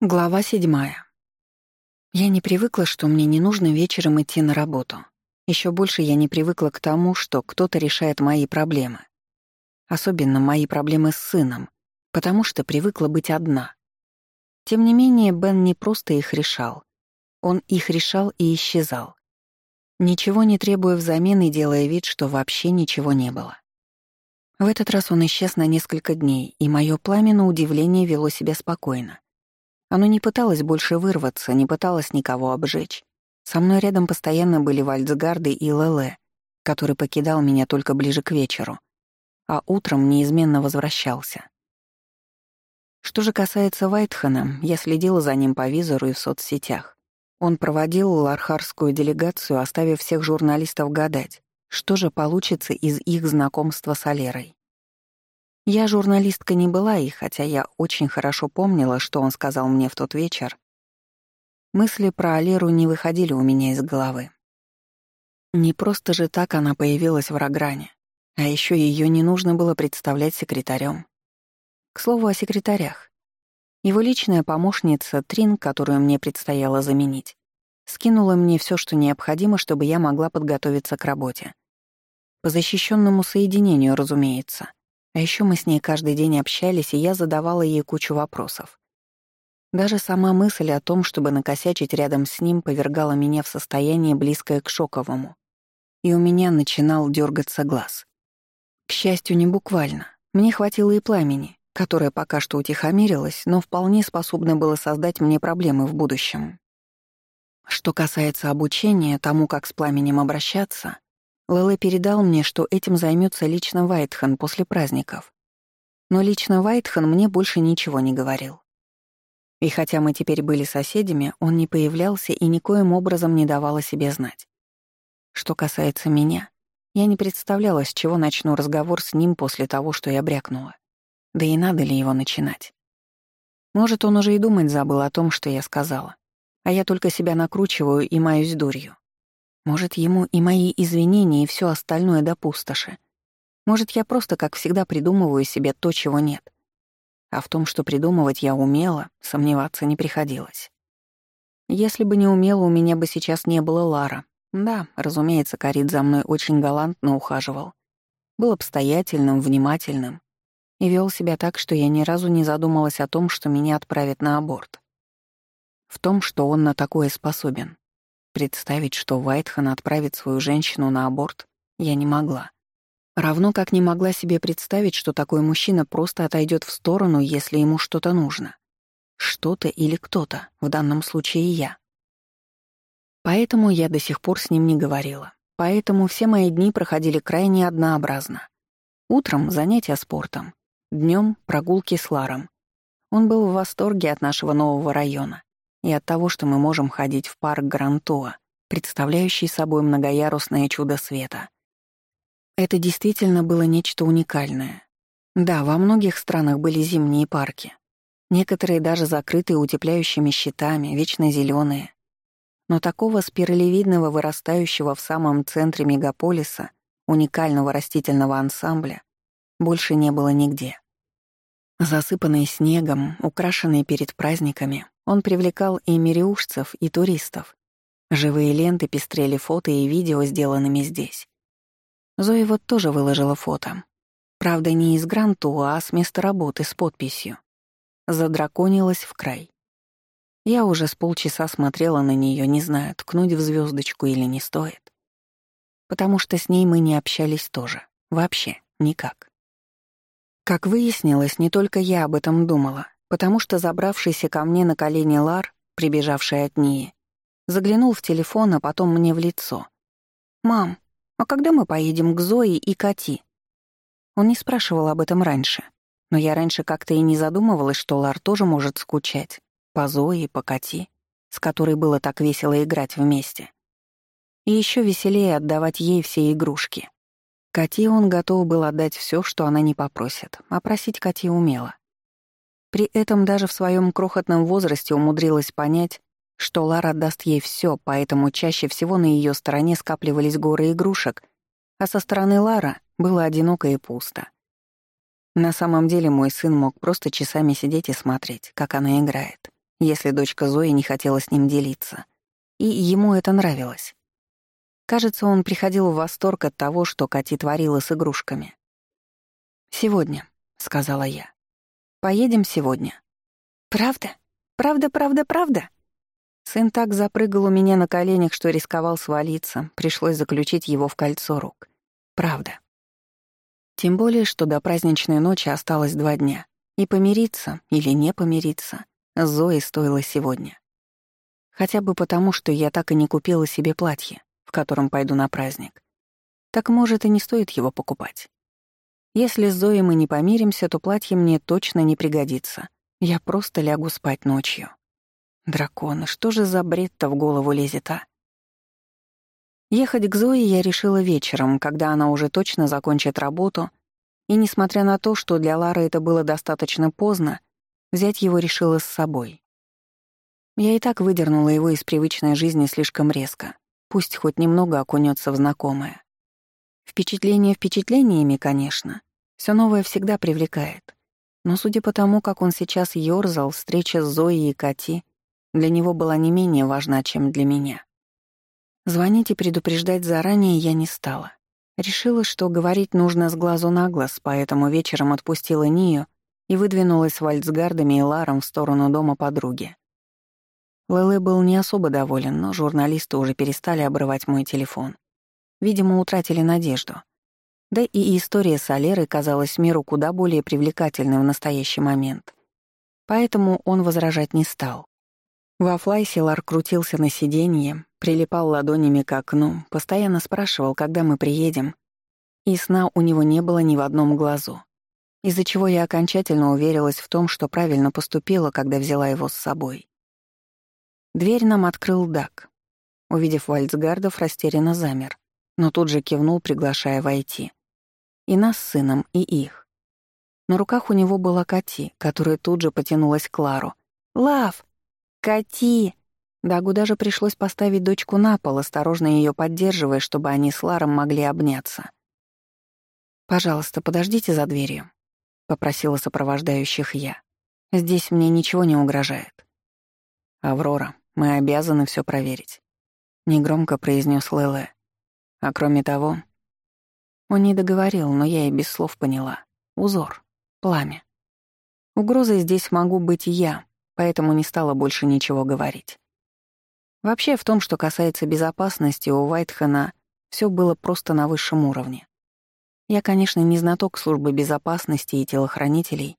Глава седьмая. Я не привыкла, что мне не нужно вечером идти на работу. Еще больше я не привыкла к тому, что кто-то решает мои проблемы. Особенно мои проблемы с сыном, потому что привыкла быть одна. Тем не менее, Бен не просто их решал. Он их решал и исчезал. Ничего не требуя взамен и делая вид, что вообще ничего не было. В этот раз он исчез на несколько дней, и мое пламя на удивление вело себя спокойно. Оно не пыталось больше вырваться, не пыталось никого обжечь. Со мной рядом постоянно были Вальцгарды и Леле, который покидал меня только ближе к вечеру, а утром неизменно возвращался. Что же касается Вайтхана, я следила за ним по визору и в соцсетях. Он проводил лархарскую делегацию, оставив всех журналистов гадать, что же получится из их знакомства с Алерой. Я журналистка не была, и хотя я очень хорошо помнила, что он сказал мне в тот вечер, мысли про Алеру не выходили у меня из головы. Не просто же так она появилась в Рогране, а еще ее не нужно было представлять секретарем. К слову о секретарях. Его личная помощница Трин, которую мне предстояло заменить, скинула мне все, что необходимо, чтобы я могла подготовиться к работе. По защищенному соединению, разумеется. А еще мы с ней каждый день общались, и я задавала ей кучу вопросов. Даже сама мысль о том, чтобы накосячить рядом с ним, повергала меня в состояние, близкое к шоковому. И у меня начинал дергаться глаз. К счастью, не буквально. Мне хватило и пламени, которое пока что утихомирилось, но вполне способно было создать мне проблемы в будущем. Что касается обучения тому, как с пламенем обращаться, Лэлэ передал мне, что этим займется лично Вайтхан после праздников. Но лично Вайтхан мне больше ничего не говорил. И хотя мы теперь были соседями, он не появлялся и никоим образом не давал о себе знать. Что касается меня, я не представляла, с чего начну разговор с ним после того, что я брякнула. Да и надо ли его начинать? Может, он уже и думать забыл о том, что я сказала. А я только себя накручиваю и маюсь дурью. Может, ему и мои извинения, и все остальное до пустоши. Может, я просто, как всегда, придумываю себе то, чего нет. А в том, что придумывать я умела, сомневаться не приходилось. Если бы не умела, у меня бы сейчас не было Лара. Да, разумеется, Карит за мной очень галантно ухаживал. Был обстоятельным, внимательным и вел себя так, что я ни разу не задумалась о том, что меня отправят на аборт. В том, что он на такое способен. Представить, что Вайтхан отправит свою женщину на аборт, я не могла. Равно как не могла себе представить, что такой мужчина просто отойдет в сторону, если ему что-то нужно. Что-то или кто-то, в данном случае я. Поэтому я до сих пор с ним не говорила. Поэтому все мои дни проходили крайне однообразно. Утром — занятия спортом, днем — прогулки с Ларом. Он был в восторге от нашего нового района и от того, что мы можем ходить в парк Грантуа, представляющий собой многоярусное чудо света. Это действительно было нечто уникальное. Да, во многих странах были зимние парки. Некоторые даже закрытые утепляющими щитами, вечно зеленые. Но такого спиралевидного, вырастающего в самом центре мегаполиса, уникального растительного ансамбля больше не было нигде. Засыпанный снегом, украшенный перед праздниками, он привлекал и мириушцев, и туристов. Живые ленты пестрели фото и видео, сделанными здесь. Зоя вот тоже выложила фото. Правда, не из Гранту, а с места работы с подписью. Задраконилась в край. Я уже с полчаса смотрела на нее, не знаю, ткнуть в звездочку или не стоит. Потому что с ней мы не общались тоже. Вообще, никак. Как выяснилось, не только я об этом думала потому что забравшийся ко мне на колени Лар, прибежавший от Нии, заглянул в телефон, а потом мне в лицо. «Мам, а когда мы поедем к Зое и Кати?» Он не спрашивал об этом раньше, но я раньше как-то и не задумывалась, что Лар тоже может скучать по Зое и по Кати, с которой было так весело играть вместе. И еще веселее отдавать ей все игрушки. Кати он готов был отдать все, что она не попросит, а просить Кати умела. При этом даже в своем крохотном возрасте умудрилась понять, что Лара даст ей все, поэтому чаще всего на ее стороне скапливались горы игрушек, а со стороны Лара было одиноко и пусто. На самом деле мой сын мог просто часами сидеть и смотреть, как она играет. если дочка Зои не хотела с ним делиться. И ему это нравилось. Кажется, он приходил в восторг от того, что Кати творила с игрушками. «Сегодня», — сказала я. «Поедем сегодня». «Правда? Правда, правда, правда?» Сын так запрыгал у меня на коленях, что рисковал свалиться, пришлось заключить его в кольцо рук. Правда. Тем более, что до праздничной ночи осталось два дня. И помириться или не помириться Зоей стоило сегодня. Хотя бы потому, что я так и не купила себе платье, в котором пойду на праздник. Так, может, и не стоит его покупать. Если с Зоей мы не помиримся, то платье мне точно не пригодится. Я просто лягу спать ночью. Драконы, что же за бред-то в голову лезет, а? Ехать к Зое я решила вечером, когда она уже точно закончит работу, и, несмотря на то, что для Лары это было достаточно поздно, взять его решила с собой. Я и так выдернула его из привычной жизни слишком резко, пусть хоть немного окунется в знакомое. Впечатление впечатлениями, конечно, все новое всегда привлекает. Но судя по тому, как он сейчас ёрзал, встреча с Зоей и Кати для него была не менее важна, чем для меня. Звонить и предупреждать заранее я не стала. Решила, что говорить нужно с глазу на глаз, поэтому вечером отпустила Нию и выдвинулась с вальцгардами и Ларом в сторону дома подруги. Лэлэ был не особо доволен, но журналисты уже перестали обрывать мой телефон. Видимо, утратили надежду. Да и история с Алерой казалась миру куда более привлекательной в настоящий момент. Поэтому он возражать не стал. Во флайсе Лар крутился на сиденье, прилипал ладонями к окну, постоянно спрашивал, когда мы приедем, и сна у него не было ни в одном глазу, из-за чего я окончательно уверилась в том, что правильно поступила, когда взяла его с собой. Дверь нам открыл Дак. Увидев Вальцгардов, растерянно замер, но тут же кивнул, приглашая войти. И нас с сыном, и их. На руках у него была Кати, которая тут же потянулась к Лару. «Лав!» «Кати!» Дагу даже пришлось поставить дочку на пол, осторожно ее поддерживая, чтобы они с Ларом могли обняться. «Пожалуйста, подождите за дверью», — попросила сопровождающих я. «Здесь мне ничего не угрожает». «Аврора, мы обязаны все проверить», — негромко произнес Лэлэ. «А кроме того...» Он не договорил, но я и без слов поняла. Узор, пламя. Угрозой здесь могу быть я, поэтому не стала больше ничего говорить. Вообще, в том, что касается безопасности, у Уайтхена все было просто на высшем уровне. Я, конечно, не знаток службы безопасности и телохранителей,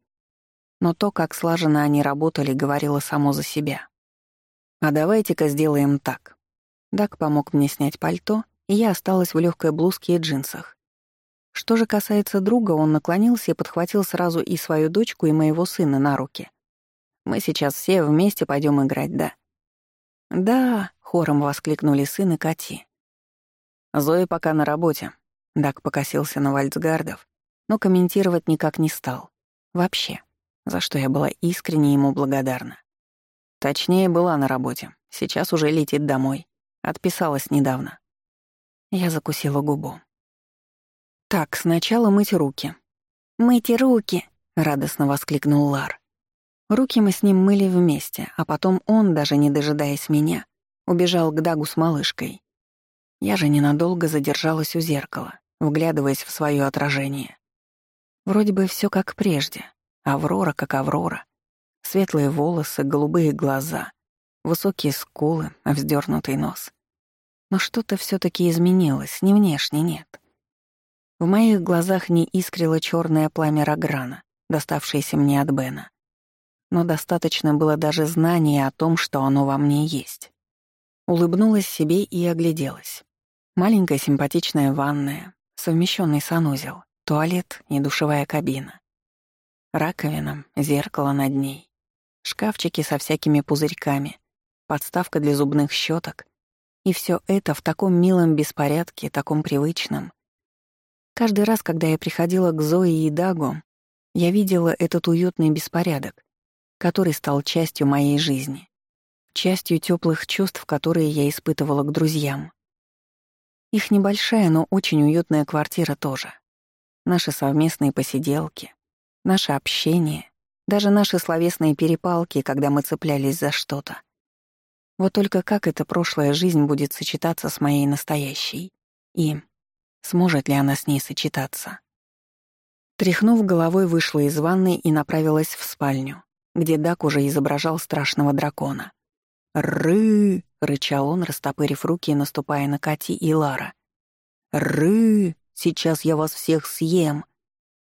но то, как слаженно они работали, говорило само за себя. «А давайте-ка сделаем так». Дак помог мне снять пальто, и я осталась в легкой блузке и джинсах. Что же касается друга, он наклонился и подхватил сразу и свою дочку, и моего сына на руки — мы сейчас все вместе пойдем играть, да?» «Да», — хором воскликнули сын и Кати. «Зоя пока на работе», — Дак покосился на Вальцгардов, но комментировать никак не стал. Вообще, за что я была искренне ему благодарна. Точнее, была на работе, сейчас уже летит домой. Отписалась недавно. Я закусила губу. «Так, сначала мыть руки». «Мыть руки!» — радостно воскликнул Лар. Руки мы с ним мыли вместе, а потом он, даже не дожидаясь меня, убежал к Дагу с малышкой. Я же ненадолго задержалась у зеркала, вглядываясь в свое отражение. Вроде бы все как прежде. Аврора как Аврора. Светлые волосы, голубые глаза, высокие скулы, вздернутый нос. Но что-то все таки изменилось, не внешне, нет. В моих глазах не искрило черное пламя Рограна, доставшееся мне от Бена но достаточно было даже знания о том, что оно во мне есть. Улыбнулась себе и огляделась. Маленькая симпатичная ванная, совмещенный санузел, туалет и душевая кабина. Раковина, зеркало над ней, шкафчики со всякими пузырьками, подставка для зубных щеток. И все это в таком милом беспорядке, таком привычном. Каждый раз, когда я приходила к Зое и Дагу, я видела этот уютный беспорядок, который стал частью моей жизни, частью теплых чувств, которые я испытывала к друзьям. Их небольшая, но очень уютная квартира тоже. Наши совместные посиделки, наше общение, Даже наши словесные перепалки, когда мы цеплялись за что-то. Вот только как эта прошлая жизнь будет сочетаться с моей настоящей? И сможет ли она с ней сочетаться? Тряхнув головой, вышла из ванной и направилась в спальню, где Дак уже изображал страшного дракона. «Ры!» — рычал он, растопырив руки и наступая на Кати и Лара. «Ры! Сейчас я вас всех съем!»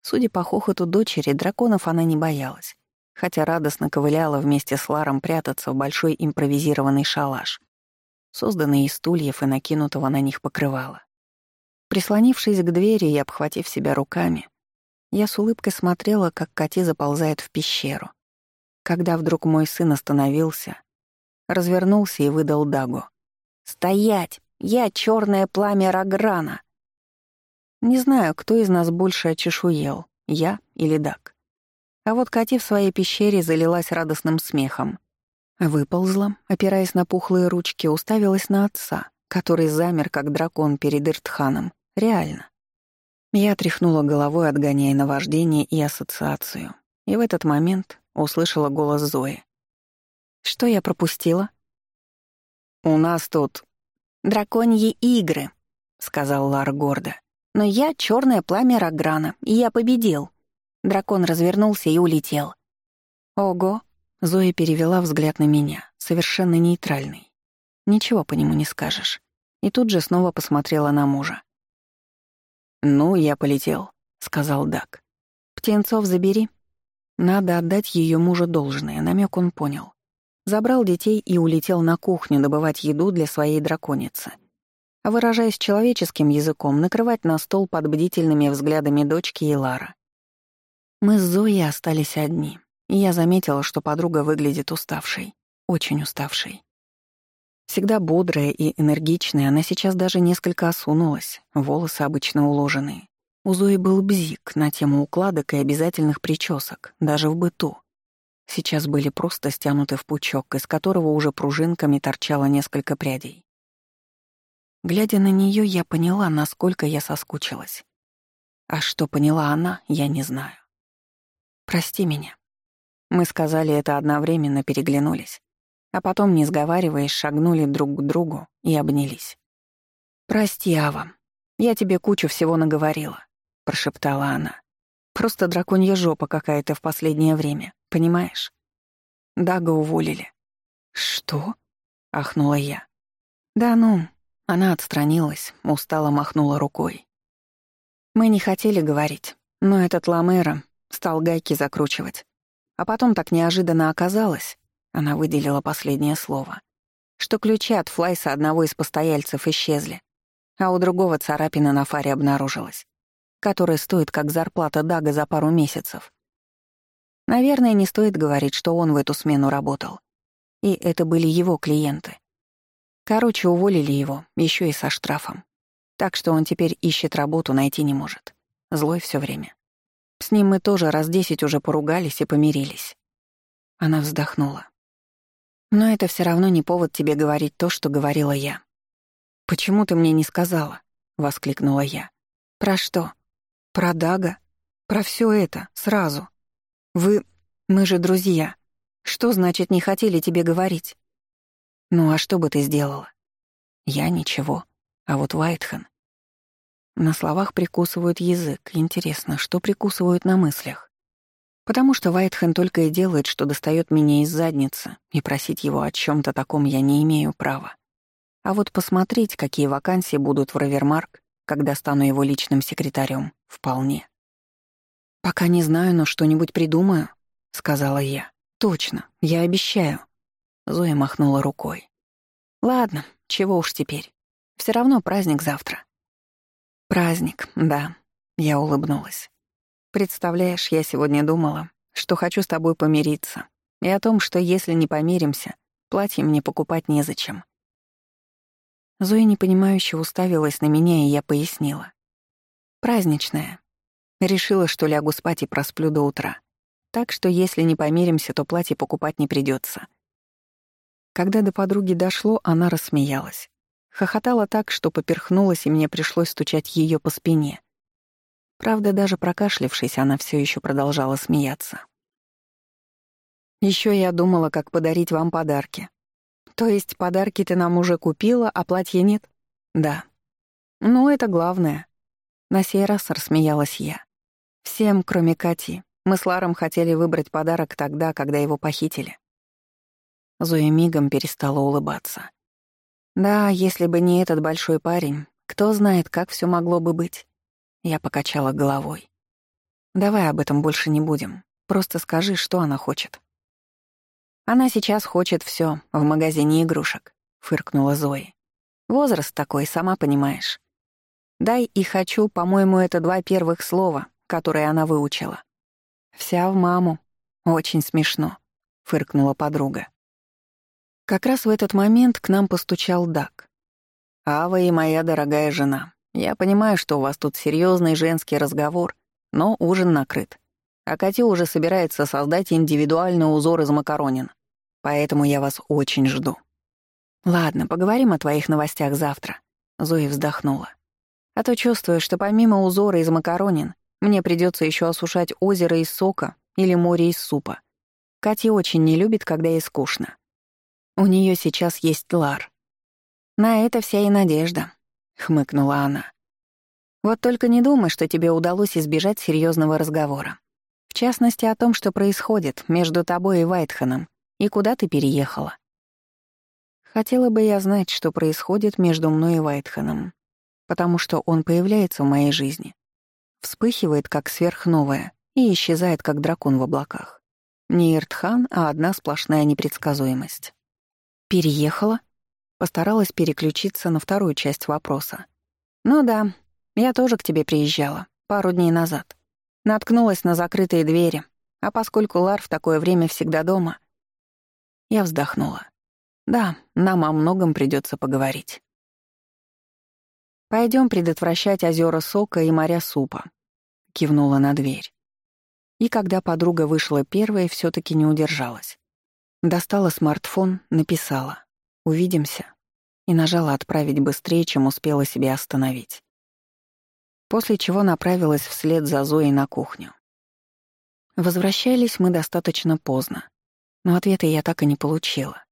Судя по хохоту дочери, драконов она не боялась, хотя радостно ковыляла вместе с Ларом прятаться в большой импровизированный шалаш, созданный из стульев и накинутого на них покрывала. Прислонившись к двери и обхватив себя руками, я с улыбкой смотрела, как Кати заползает в пещеру. Когда вдруг мой сын остановился, развернулся и выдал Дагу. «Стоять! Я черное пламя Раграна!» Не знаю, кто из нас больше очешуел, я или Даг. А вот Кати в своей пещере залилась радостным смехом. Выползла, опираясь на пухлые ручки, уставилась на отца, который замер, как дракон перед Иртханом. Реально. Я тряхнула головой, отгоняя наваждение и ассоциацию. И в этот момент услышала голос Зои. «Что я пропустила?» «У нас тут драконьи игры», — сказал Лар гордо. «Но я — черное пламя Раграна, и я победил». Дракон развернулся и улетел. «Ого!» — Зоя перевела взгляд на меня, совершенно нейтральный. Ничего по нему не скажешь. И тут же снова посмотрела на мужа. «Ну, я полетел», — сказал Дак. «Птенцов забери». Надо отдать ее мужу должное, намек он понял. Забрал детей и улетел на кухню добывать еду для своей драконицы. А выражаясь человеческим языком, накрывать на стол под бдительными взглядами дочки и Лара. Мы с Зоей остались одни, и я заметила, что подруга выглядит уставшей, очень уставшей. Всегда бодрая и энергичная, она сейчас даже несколько осунулась, волосы обычно уложенные. У Зои был бзик на тему укладок и обязательных причесок, даже в быту. Сейчас были просто стянуты в пучок, из которого уже пружинками торчало несколько прядей. Глядя на нее, я поняла, насколько я соскучилась. А что поняла она, я не знаю. «Прости меня». Мы сказали это одновременно, переглянулись а потом, не сговариваясь, шагнули друг к другу и обнялись. «Прости, Ава, я тебе кучу всего наговорила», — прошептала она. «Просто драконья жопа какая-то в последнее время, понимаешь?» Дага уволили. «Что?» — ахнула я. «Да ну», — она отстранилась, устало махнула рукой. «Мы не хотели говорить, но этот Ламера стал гайки закручивать. А потом так неожиданно оказалось, она выделила последнее слово. Что ключи от флайса одного из постояльцев исчезли, а у другого царапина на фаре обнаружилась, которая стоит как зарплата Дага за пару месяцев. Наверное, не стоит говорить, что он в эту смену работал. И это были его клиенты. Короче, уволили его, еще и со штрафом. Так что он теперь ищет работу, найти не может. Злой все время. С ним мы тоже раз десять уже поругались и помирились. Она вздохнула. Но это все равно не повод тебе говорить то, что говорила я. «Почему ты мне не сказала?» — воскликнула я. «Про что? Про Дага? Про все это, сразу. Вы... мы же друзья. Что значит не хотели тебе говорить?» «Ну а что бы ты сделала?» «Я ничего. А вот Вайтхен...» На словах прикусывают язык. Интересно, что прикусывают на мыслях? Потому что Вайтхен только и делает, что достает меня из задницы, и просить его о чем то таком я не имею права. А вот посмотреть, какие вакансии будут в Равермарк, когда стану его личным секретарем, вполне. «Пока не знаю, но что-нибудь придумаю», — сказала я. «Точно, я обещаю». Зоя махнула рукой. «Ладно, чего уж теперь. Все равно праздник завтра». «Праздник, да», — я улыбнулась. Представляешь, я сегодня думала, что хочу с тобой помириться, и о том, что если не помиримся, платье мне покупать незачем. Зоя непонимающе уставилась на меня, и я пояснила. Праздничная. Решила, что лягу спать и просплю до утра. Так что если не помиримся, то платье покупать не придется. Когда до подруги дошло, она рассмеялась. Хохотала так, что поперхнулась, и мне пришлось стучать ее по спине. Правда, даже прокашлявшись, она все еще продолжала смеяться. Еще я думала, как подарить вам подарки. То есть подарки ты нам уже купила, а платья нет? Да. Ну, это главное. На сей раз рассмеялась я. Всем, кроме Кати. Мы с Ларом хотели выбрать подарок тогда, когда его похитили. Зоя мигом перестала улыбаться. Да, если бы не этот большой парень, кто знает, как все могло бы быть. Я покачала головой. Давай об этом больше не будем. Просто скажи, что она хочет. Она сейчас хочет все в магазине игрушек, фыркнула Зои. Возраст такой, сама понимаешь. Дай и хочу, по-моему, это два первых слова, которые она выучила. Вся в маму. Очень смешно, фыркнула подруга. Как раз в этот момент к нам постучал Дак. «Ава и моя дорогая жена, я понимаю, что у вас тут серьезный женский разговор, но ужин накрыт. А Катя уже собирается создать индивидуальный узор из макаронин. Поэтому я вас очень жду. Ладно, поговорим о твоих новостях завтра. Зои вздохнула. А то чувствую, что помимо узора из макаронин, мне придется еще осушать озеро из сока или море из супа. Катя очень не любит, когда ей скучно. У нее сейчас есть Лар. На это вся и надежда, хмыкнула она. Вот только не думай, что тебе удалось избежать серьезного разговора. В частности, о том, что происходит между тобой и Вайтханом, и куда ты переехала. Хотела бы я знать, что происходит между мной и Вайтханом, потому что он появляется в моей жизни, вспыхивает как сверхновая и исчезает как дракон в облаках. Не Иртхан, а одна сплошная непредсказуемость. «Переехала?» Постаралась переключиться на вторую часть вопроса. «Ну да, я тоже к тебе приезжала, пару дней назад. Наткнулась на закрытые двери, а поскольку Лар в такое время всегда дома...» Я вздохнула. «Да, нам о многом придется поговорить». Пойдем предотвращать озера сока и моря супа», — кивнула на дверь. И когда подруга вышла первой, все таки не удержалась. Достала смартфон, написала «Увидимся» и нажала «Отправить быстрее, чем успела себя остановить». После чего направилась вслед за Зоей на кухню. Возвращались мы достаточно поздно, но ответа я так и не получила.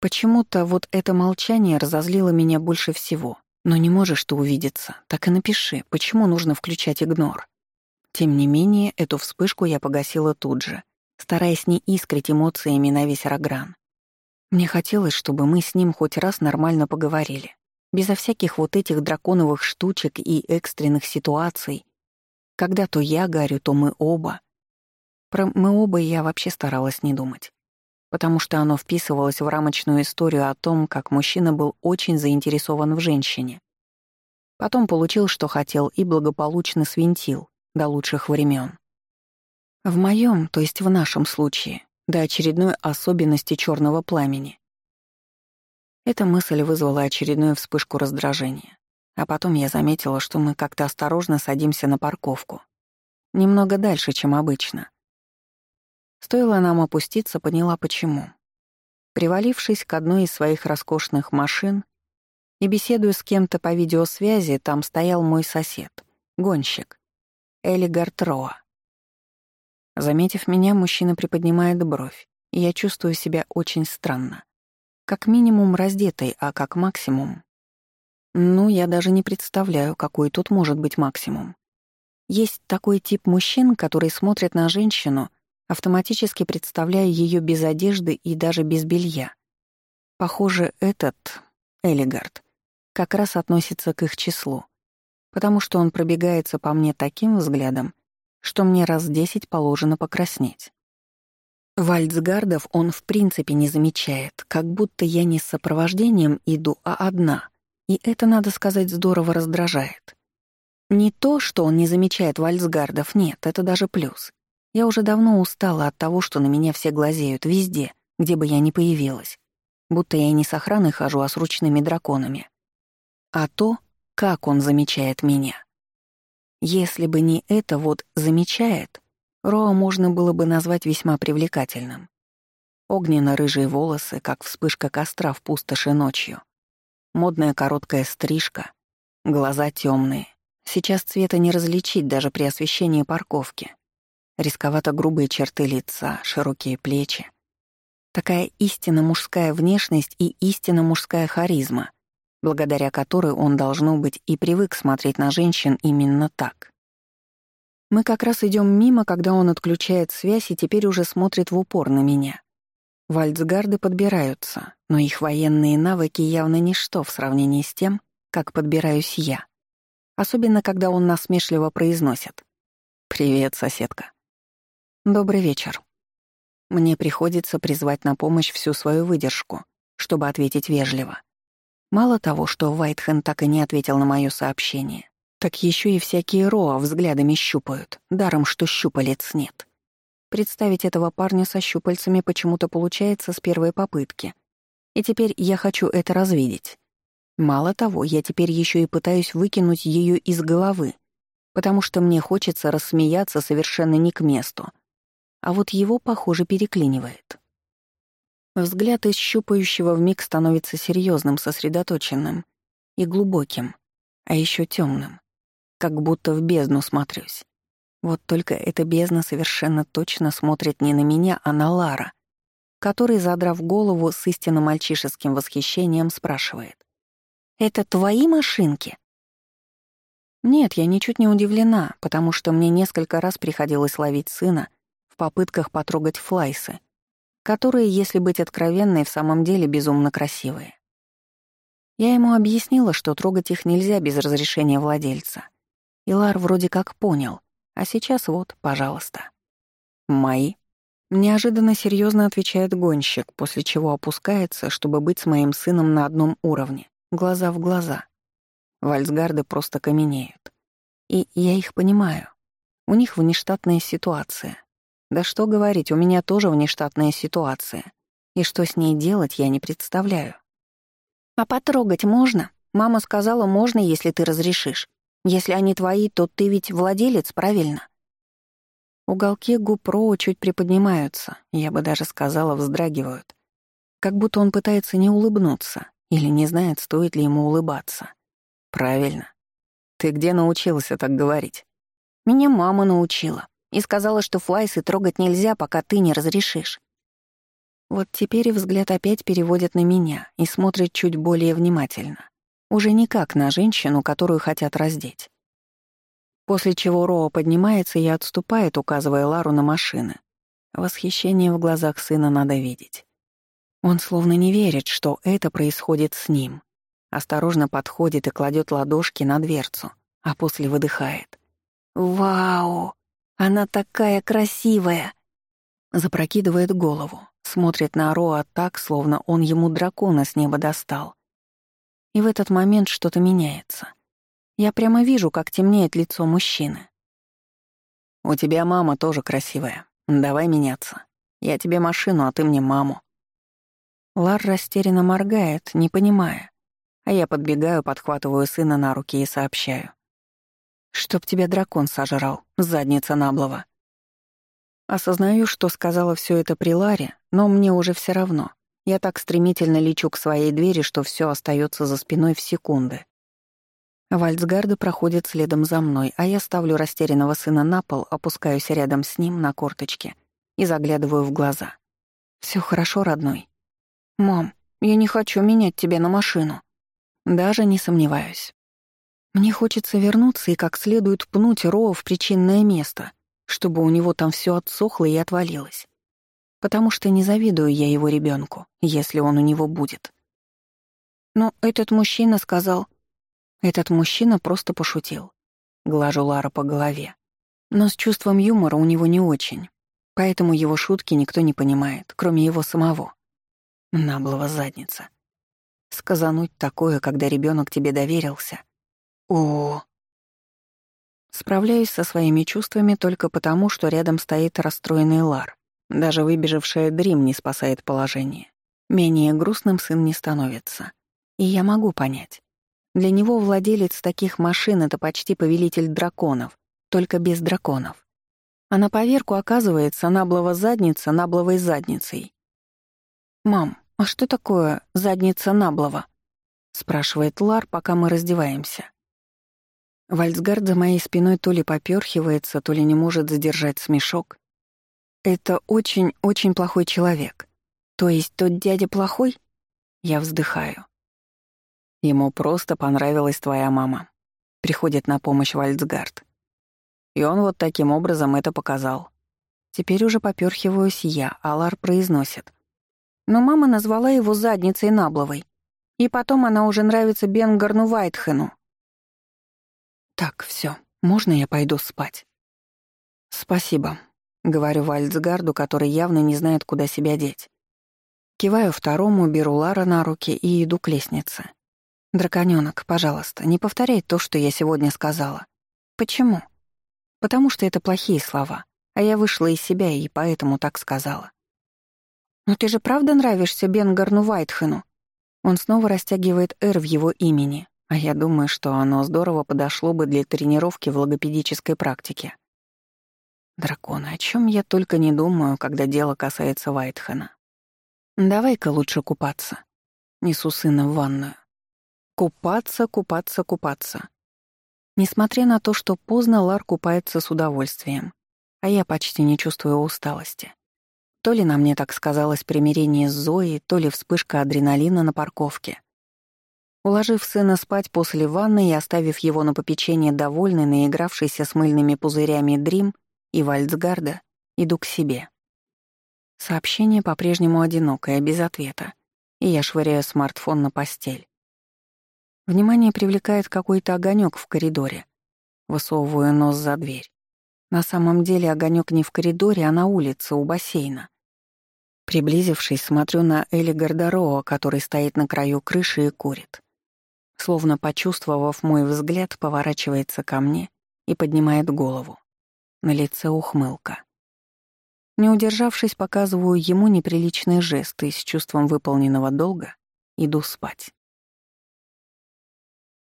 Почему-то вот это молчание разозлило меня больше всего. Но не можешь ты увидеться, так и напиши, почему нужно включать игнор. Тем не менее, эту вспышку я погасила тут же, стараясь не искрить эмоциями на весь Рогран. Мне хотелось, чтобы мы с ним хоть раз нормально поговорили, безо всяких вот этих драконовых штучек и экстренных ситуаций, когда то я горю, то мы оба. Про «мы оба» я вообще старалась не думать потому что оно вписывалось в рамочную историю о том, как мужчина был очень заинтересован в женщине. Потом получил, что хотел, и благополучно свинтил до лучших времен. В моем, то есть в нашем случае, до очередной особенности черного пламени. Эта мысль вызвала очередную вспышку раздражения. А потом я заметила, что мы как-то осторожно садимся на парковку. Немного дальше, чем обычно. Стоило нам опуститься, поняла почему. Привалившись к одной из своих роскошных машин и беседуя с кем-то по видеосвязи, там стоял мой сосед, гонщик, Элигар Троа. Заметив меня, мужчина приподнимает бровь, и я чувствую себя очень странно. Как минимум раздетой, а как максимум. Ну, я даже не представляю, какой тут может быть максимум. Есть такой тип мужчин, который смотрит на женщину — автоматически представляя ее без одежды и даже без белья. Похоже, этот, Элигард, как раз относится к их числу, потому что он пробегается по мне таким взглядом, что мне раз десять положено покраснеть. Вальцгардов он в принципе не замечает, как будто я не с сопровождением иду, а одна, и это, надо сказать, здорово раздражает. Не то, что он не замечает вальцгардов, нет, это даже плюс. Я уже давно устала от того, что на меня все глазеют везде, где бы я ни появилась. Будто я не с охраной хожу, а с ручными драконами. А то, как он замечает меня. Если бы не это вот «замечает», Роа можно было бы назвать весьма привлекательным. Огненно-рыжие волосы, как вспышка костра в пустоши ночью. Модная короткая стрижка, глаза темные. Сейчас цвета не различить даже при освещении парковки. рисковато-грубые черты лица, широкие плечи. Такая истинно мужская внешность и истинно мужская харизма, благодаря которой он, должно быть, и привык смотреть на женщин именно так. Мы как раз идем мимо, когда он отключает связь и теперь уже смотрит в упор на меня. Вальцгарды подбираются, но их военные навыки явно ничто в сравнении с тем, как подбираюсь я. Особенно, когда он насмешливо произносит. «Привет, соседка». «Добрый вечер». Мне приходится призвать на помощь всю свою выдержку, чтобы ответить вежливо. Мало того, что Вайтхен так и не ответил на мое сообщение, так еще и всякие Роа взглядами щупают, даром, что щупалец нет. Представить этого парня со щупальцами почему-то получается с первой попытки. И теперь я хочу это развидеть. Мало того, я теперь еще и пытаюсь выкинуть ее из головы, потому что мне хочется рассмеяться совершенно не к месту. А вот его, похоже, переклинивает. Взгляд из щупающего вмиг становится серьезным, сосредоточенным и глубоким, а еще темным как будто в бездну смотрюсь. Вот только эта бездна совершенно точно смотрит не на меня, а на Лара, который, задрав голову с истинно мальчишеским восхищением, спрашивает. «Это твои машинки?» Нет, я ничуть не удивлена, потому что мне несколько раз приходилось ловить сына в попытках потрогать флайсы, которые, если быть откровенной, в самом деле безумно красивые. Я ему объяснила, что трогать их нельзя без разрешения владельца, Илар вроде как понял, а сейчас вот, пожалуйста. «Мои?» Неожиданно серьезно отвечает гонщик, после чего опускается, чтобы быть с моим сыном на одном уровне, глаза в глаза. Вальсгарды просто каменеют. И я их понимаю. У них внештатная ситуация. Да что говорить, у меня тоже внештатная ситуация. И что с ней делать, я не представляю. «А потрогать можно? Мама сказала, можно, если ты разрешишь. Если они твои, то ты ведь владелец, правильно? Уголки губ Роу чуть приподнимаются, я бы даже сказала, вздрагивают. Как будто он пытается не улыбнуться или не знает, стоит ли ему улыбаться. Правильно. Ты где научился так говорить? Меня мама научила и сказала, что флайсы трогать нельзя, пока ты не разрешишь. Вот теперь и взгляд опять переводит на меня и смотрит чуть более внимательно. Уже не как на женщину, которую хотят раздеть. После чего Роа поднимается и отступает, указывая Лару на машины. Восхищение в глазах сына надо видеть. Он словно не верит, что это происходит с ним. Осторожно подходит и кладет ладошки на дверцу, а после выдыхает. «Вау! Она такая красивая!» Запрокидывает голову, смотрит на Роа так, словно он ему дракона с неба достал, и в этот момент что-то меняется. Я прямо вижу, как темнеет лицо мужчины. «У тебя мама тоже красивая. Давай меняться. Я тебе машину, а ты мне маму». Лар растерянно моргает, не понимая. А я подбегаю, подхватываю сына на руки и сообщаю. «Чтоб тебя дракон сожрал, задница наблова». Осознаю, что сказала все это при Ларе, но мне уже все равно. Я так стремительно лечу к своей двери, что все остается за спиной в секунды. Вальцгарды проходит следом за мной, а я ставлю растерянного сына на пол, опускаюсь рядом с ним на корточке и заглядываю в глаза. Все хорошо, родной?» «Мам, я не хочу менять тебя на машину». Даже не сомневаюсь. Мне хочется вернуться и как следует пнуть Роа в причинное место, чтобы у него там все отсохло и отвалилось потому что не завидую я его ребенку, если он у него будет. Но этот мужчина сказал... Этот мужчина просто пошутил. Глажу Лара по голове. Но с чувством юмора у него не очень, поэтому его шутки никто не понимает, кроме его самого. Наблова задница. Сказануть такое, когда ребенок тебе доверился. О, Справляюсь со своими чувствами только потому, что рядом стоит расстроенный Лар. Даже выбежавшая Дрим не спасает положение. Менее грустным сын не становится. И я могу понять. Для него владелец таких машин — это почти повелитель драконов, только без драконов. А на поверку оказывается наблова задница набловой задницей. «Мам, а что такое задница наблова?» — спрашивает Лар, пока мы раздеваемся. Вальцгард за моей спиной то ли попёрхивается, то ли не может задержать смешок. Это очень-очень плохой человек. То есть тот дядя плохой? Я вздыхаю. Ему просто понравилась твоя мама. Приходит на помощь Вальцгард. И он вот таким образом это показал. Теперь уже попёрхиваюсь я, а Лар произносит. Но мама назвала его задницей Набловой. И потом она уже нравится Бенгарну Вайтхену. Так, все, можно я пойду спать? Спасибо, говорю Вальцгарду, который явно не знает, куда себя деть. Киваю второму, беру Лара на руки и иду к лестнице. «Драконёнок, пожалуйста, не повторяй то, что я сегодня сказала». «Почему?» «Потому что это плохие слова, а я вышла из себя и поэтому так сказала». «Но ты же правда нравишься Бенгарну Вайтхену?» Он снова растягивает «Р» в его имени, а я думаю, что оно здорово подошло бы для тренировки в логопедической практике. Драконы, о чем я только не думаю, когда дело касается Вайтхена. Давай-ка лучше купаться. Несу сына в ванную. Купаться, купаться, купаться. Несмотря на то, что поздно, Лар купается с удовольствием, а я почти не чувствую усталости. То ли на мне так сказалось примирение с Зоей, то ли вспышка адреналина на парковке. Уложив сына спать после ванны и оставив его на попечение довольный, наигравшийся с мыльными пузырями Дрим и Вальцгарда, иду к себе. Сообщение по-прежнему одинокое, без ответа, и я швыряю смартфон на постель. Внимание привлекает какой-то огонек в коридоре. Высовываю нос за дверь. На самом деле огонек не в коридоре, а на улице, у бассейна. Приблизившись, смотрю на Эли Гордороа, который стоит на краю крыши и курит. Словно почувствовав мой взгляд, поворачивается ко мне и поднимает голову. На лице ухмылка. Не удержавшись, показываю ему неприличные жесты и с чувством выполненного долга иду спать.